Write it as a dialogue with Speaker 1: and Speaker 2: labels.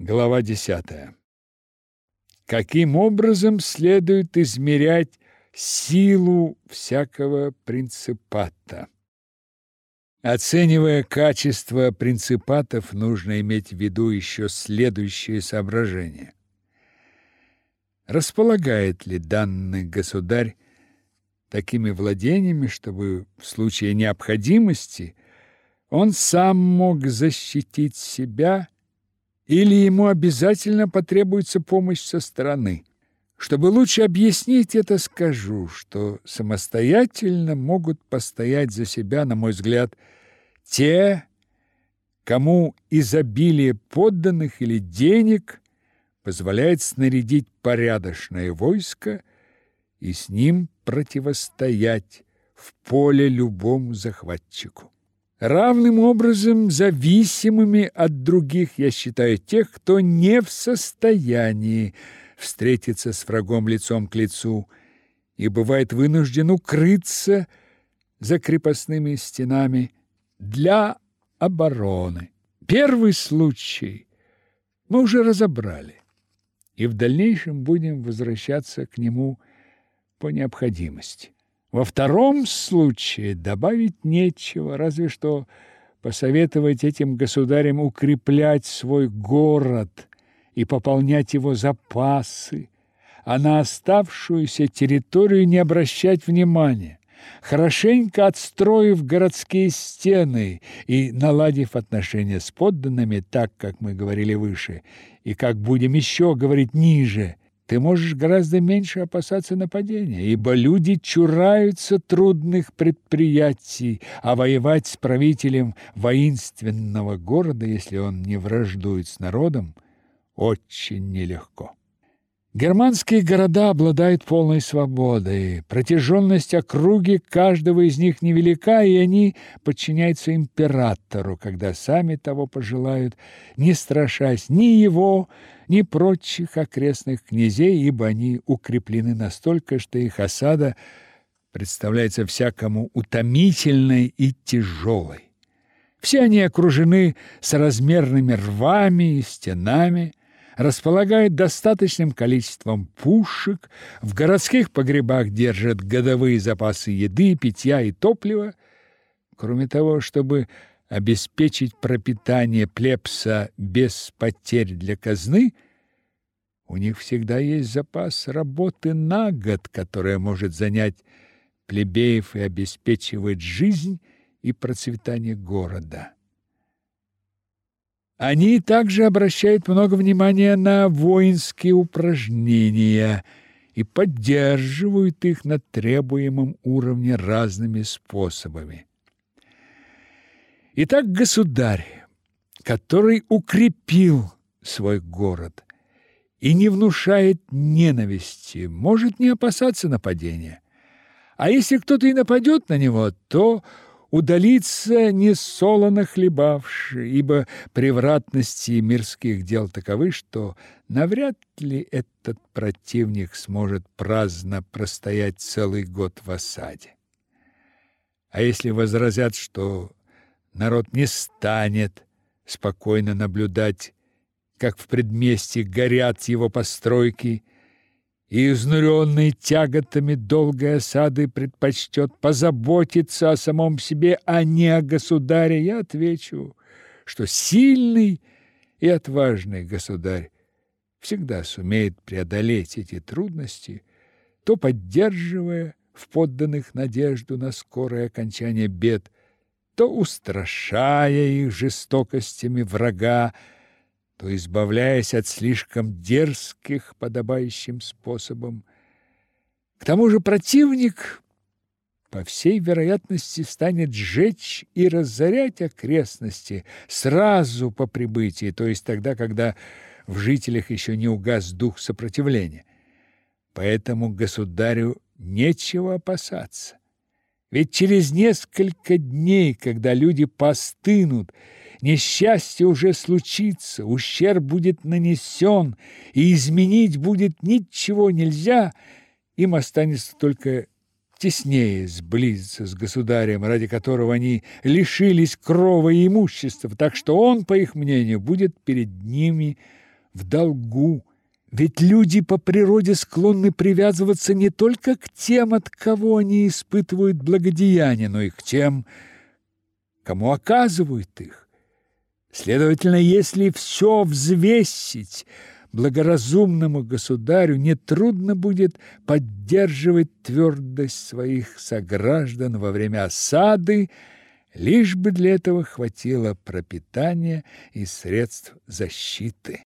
Speaker 1: Глава 10. Каким образом следует измерять силу всякого принципата? Оценивая качество принципатов, нужно иметь в виду еще следующие соображения. Располагает ли данный государь такими владениями, чтобы в случае необходимости он сам мог защитить себя или ему обязательно потребуется помощь со стороны. Чтобы лучше объяснить это, скажу, что самостоятельно могут постоять за себя, на мой взгляд, те, кому изобилие подданных или денег позволяет снарядить порядочное войско и с ним противостоять в поле любому захватчику. Равным образом зависимыми от других я считаю тех, кто не в состоянии встретиться с врагом лицом к лицу и бывает вынужден укрыться за крепостными стенами для обороны. Первый случай мы уже разобрали, и в дальнейшем будем возвращаться к нему по необходимости. Во втором случае добавить нечего, разве что посоветовать этим государям укреплять свой город и пополнять его запасы, а на оставшуюся территорию не обращать внимания, хорошенько отстроив городские стены и наладив отношения с подданными так, как мы говорили выше, и как будем еще говорить ниже – ты можешь гораздо меньше опасаться нападения, ибо люди чураются трудных предприятий, а воевать с правителем воинственного города, если он не враждует с народом, очень нелегко. Германские города обладают полной свободой. Протяженность округи каждого из них невелика, и они подчиняются императору, когда сами того пожелают, не страшась ни его, ни прочих окрестных князей, ибо они укреплены настолько, что их осада представляется всякому утомительной и тяжелой. Все они окружены соразмерными рвами и стенами, располагают достаточным количеством пушек, в городских погребах держат годовые запасы еды, питья и топлива. Кроме того, чтобы обеспечить пропитание плебса без потерь для казны, у них всегда есть запас работы на год, которая может занять плебеев и обеспечивать жизнь и процветание города. Они также обращают много внимания на воинские упражнения и поддерживают их на требуемом уровне разными способами. Итак, государь, который укрепил свой город и не внушает ненависти, может не опасаться нападения. А если кто-то и нападет на него, то удалиться не солоно хлебавши, ибо превратности мирских дел таковы, что навряд ли этот противник сможет праздно простоять целый год в осаде. А если возразят, что народ не станет спокойно наблюдать, как в предместье горят его постройки, и, изнуренный тяготами долгой осады, предпочтет позаботиться о самом себе, а не о государе, я отвечу, что сильный и отважный государь всегда сумеет преодолеть эти трудности, то поддерживая в подданных надежду на скорое окончание бед, то устрашая их жестокостями врага, то избавляясь от слишком дерзких подобающим способом. К тому же противник, по всей вероятности, станет сжечь и разорять окрестности сразу по прибытии, то есть тогда, когда в жителях еще не угас дух сопротивления. Поэтому государю нечего опасаться. Ведь через несколько дней, когда люди постынут Несчастье уже случится, ущерб будет нанесен, и изменить будет ничего нельзя, им останется только теснее сблизиться с государем, ради которого они лишились крова и имущества, так что он, по их мнению, будет перед ними в долгу, ведь люди по природе склонны привязываться не только к тем, от кого они испытывают благодеяние, но и к тем, кому оказывают их. Следовательно, если все взвесить, благоразумному государю нетрудно будет поддерживать твердость своих сограждан во время осады, лишь бы для этого хватило пропитания и средств защиты.